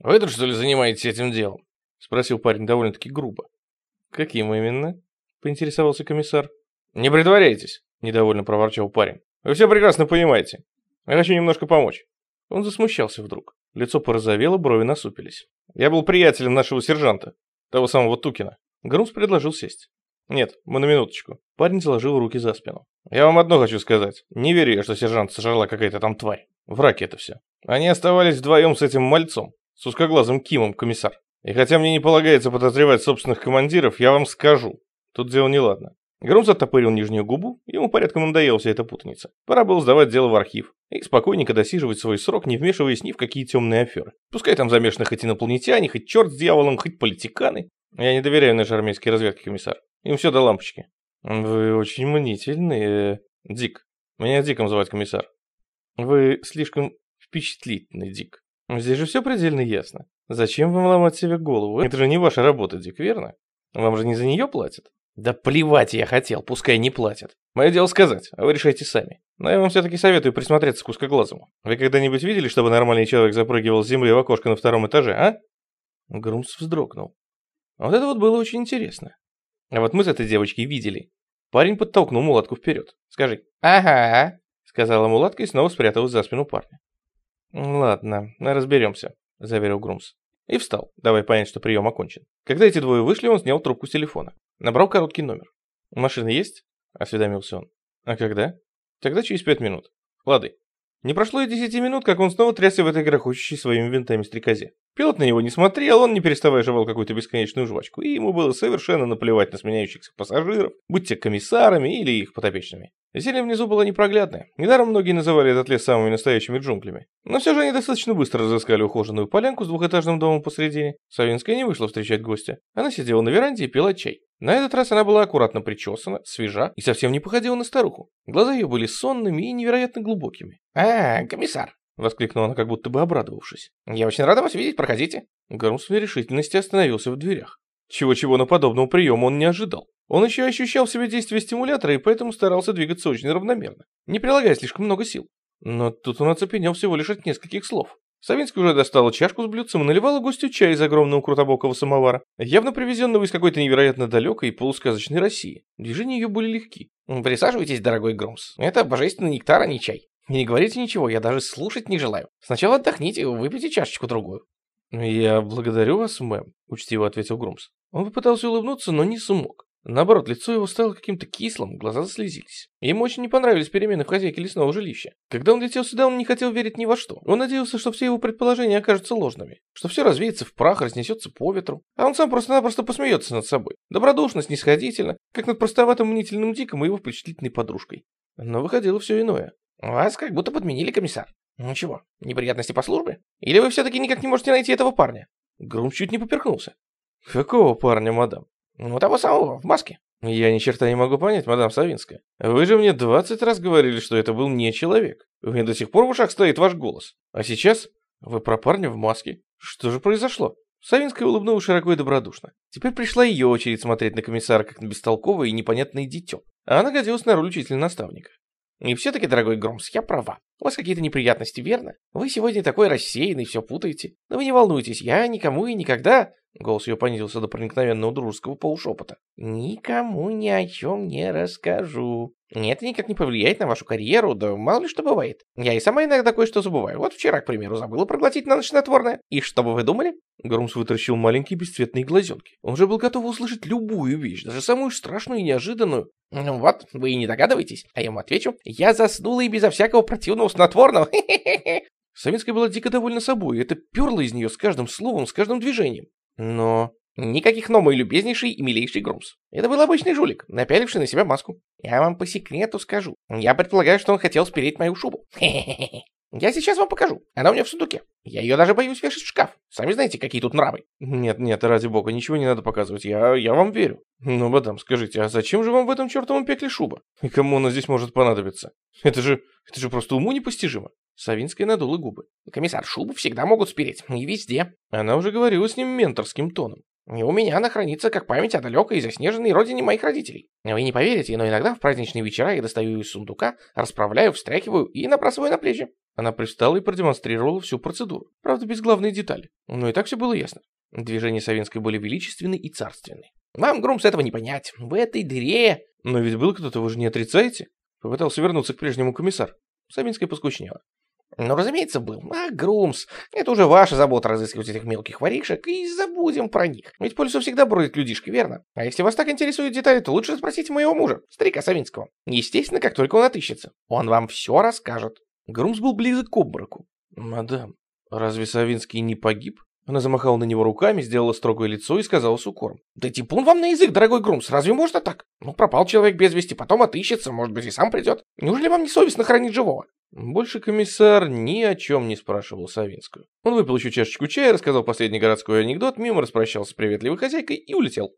«Вы тут, что ли, занимаетесь этим делом?» — спросил парень довольно-таки грубо. «Каким именно?» — поинтересовался комиссар. «Не притворяйтесь», — недовольно проворчал парень. «Вы все прекрасно понимаете. Я хочу немножко помочь». Он засмущался вдруг. Лицо порозовело, брови насупились. «Я был приятелем нашего сержанта, того самого Тукина». Грумс предложил сесть. «Нет, мы на минуточку». Парень заложил руки за спину. «Я вам одно хочу сказать. Не верю я, что сержант сожрала какая-то там тварь. Враки это все. Они оставались вдвоем с этим мальцом, с узкоглазым Кимом, комиссар. И хотя мне не полагается подозревать собственных командиров, я вам скажу. Тут дело неладно. Грумс оттопырил нижнюю губу, ему порядком надоела вся эта путаница. Пора было сдавать дело в архив и спокойненько досиживать свой срок, не вмешиваясь ни в какие темные аферы. Пускай там замешаны хоть инопланетяне, хоть черт с дьяволом, хоть политиканы. Я не доверяю нашей армейской разведке, комиссар. Им все до лампочки. Вы очень мнительный, Дик. Меня Диком звать, комиссар. Вы слишком впечатлительный, Дик. Здесь же все предельно ясно. Зачем вам ломать себе голову? Это же не ваша работа, Дик, верно? Вам же не за нее платят? Да плевать я хотел, пускай не платят. Мое дело сказать, а вы решайте сами. Но я вам все-таки советую присмотреться к узкоглазому. Вы когда-нибудь видели, чтобы нормальный человек запрыгивал с земли в окошко на втором этаже, а? Грумс вздрогнул. Вот это вот было очень интересно. А вот мы с этой девочкой видели. Парень подтолкнул мулатку вперед. Скажи. Ага, сказала мулатка и снова спряталась за спину парня. Ладно, разберемся, заверил Грумс. И встал, давай понять, что прием окончен. Когда эти двое вышли, он снял трубку с телефона. Набрал короткий номер. «Машина есть?» – осведомился он. «А когда?» «Тогда через пять минут». «Лады». Не прошло и десяти минут, как он снова трясся в этой грохочущей своими винтами стрекозе. Пилот на него не смотрел, он не переставая жевал какую-то бесконечную жвачку, и ему было совершенно наплевать на сменяющихся пассажиров, будь те комиссарами или их подопечными. Зелень внизу была непроглядная, недаром многие называли этот лес самыми настоящими джунглями. Но все же они достаточно быстро разыскали ухоженную полянку с двухэтажным домом посредине. Савинская не вышла встречать гостя. Она сидела на веранде и пила чай. На этот раз она была аккуратно причесана, свежа и совсем не походила на старуху. Глаза ее были сонными и невероятно глубокими. «А, комиссар!» — воскликнула она, как будто бы обрадовавшись. «Я очень рада вас видеть, проходите!» Гармс в нерешительности остановился в дверях. Чего-чего на подобного приема он не ожидал. Он еще ощущал в себе действие стимулятора и поэтому старался двигаться очень равномерно, не прилагая слишком много сил. Но тут он оцепенел всего лишь от нескольких слов. Савинский уже достала чашку с блюдцем и наливала гостю чай из огромного крутобокого самовара, явно привезенного из какой-то невероятно далекой и полусказочной России. Движения ее были легки. «Присаживайтесь, дорогой Громс. Это божественный нектар, а не чай. Не говорите ничего, я даже слушать не желаю. Сначала отдохните, выпейте чашечку-другую». «Я благодарю вас, мэм», — учтиво ответил Громс. Он попытался улыбнуться, но не смог. Наоборот, лицо его стало каким-то кислым, глаза заслезились. Ему очень не понравились перемены в хозяйке лесного жилища. Когда он летел сюда, он не хотел верить ни во что. Он надеялся, что все его предположения окажутся ложными, что все развеется в прах, разнесется по ветру, а он сам просто-напросто посмеется над собой. Добродушно, снисходительно, как над простоватым мнительным Диком и его впечатлительной подружкой. Но выходило все иное. «Вас как будто подменили, комиссар. Ну чего, неприятности по службе? Или вы все-таки никак не можете найти этого парня?» Грум чуть не поперхнулся. «Какого парня, мадам?» «Ну, того самого, в маске». «Я ни черта не могу понять, мадам Савинская. Вы же мне двадцать раз говорили, что это был не человек. У меня до сих пор в ушах стоит ваш голос. А сейчас вы про парня в маске. Что же произошло?» Савинская улыбнулась широко и добродушно. Теперь пришла ее очередь смотреть на комиссара как на бестолковое и непонятное дитё. А она годилась на роль учителя-наставника. И все-таки, дорогой Громс, я права. У вас какие-то неприятности, верно? Вы сегодня такой рассеянный, все путаете. Но вы не волнуйтесь, я никому и никогда... Голос ее понизился до проникновенного дружеского полушепота. «Никому ни о чем не расскажу. Это никак не повлияет на вашу карьеру, да мало ли что бывает. Я и сама иногда кое-что забываю. Вот вчера, к примеру, забыла проглотить на ночь снотворное. И что бы вы думали?» Громс вытащил маленькие бесцветные глазенки. Он же был готов услышать любую вещь, даже самую страшную и неожиданную. «Ну вот, вы и не догадываетесь. А я ему отвечу. Я заснула и безо всякого противного снотворного. Савинская была дико довольна собой, это перло из нее с каждым словом, с каждым движением. Но... Никаких «но», мой любезнейший и милейший Грумс. Это был обычный жулик, напяливший на себя маску. Я вам по секрету скажу. Я предполагаю, что он хотел спереть мою шубу. Я сейчас вам покажу. Она у меня в сундуке. Я ее даже боюсь вешать в шкаф. Сами знаете, какие тут нравы. Нет, нет, ради бога, ничего не надо показывать. Я, я вам верю. Ну, мадам, скажите, а зачем же вам в этом чертовом пекле шуба? И кому она здесь может понадобиться? Это же, это же просто уму непостижимо. Савинская надула губы. «Комиссар, шубу всегда могут спереть. И везде». Она уже говорила с ним менторским тоном. И у меня она хранится как память о далекой и заснеженной родине моих родителей. Вы не поверите, но иногда в праздничные вечера я достаю из сундука, расправляю, встряхиваю и набрасываю на плечи. Она привстала и продемонстрировала всю процедуру. Правда, без главной детали. Но и так все было ясно. Движения Савинской были величественны и царственны. Вам, Грумс, этого не понять. В этой дыре... Но ведь был кто-то, вы же не отрицаете? Попытался вернуться к прежнему комиссар. Савинская поскучнела. Ну, разумеется, был. А, Грумс, это уже ваша забота разыскивать этих мелких воришек, и забудем про них. Ведь по лесу всегда бродят людишки, верно? А если вас так интересуют детали, то лучше спросите моего мужа, старика Савинского. Естественно, как только он отыщется. Он вам все расскажет. Грумс был близок к обмороку. «Мадам, разве Савинский не погиб?» Она замахала на него руками, сделала строгое лицо и сказала с укором. «Да типун вам на язык, дорогой Грумс, разве можно так? Ну, пропал человек без вести, потом отыщется, может быть, и сам придет. Неужели вам не совестно хранить живого?» Больше комиссар ни о чем не спрашивал Савинскую. Он выпил еще чашечку чая, рассказал последний городской анекдот, мимо распрощался с приветливой хозяйкой и улетел.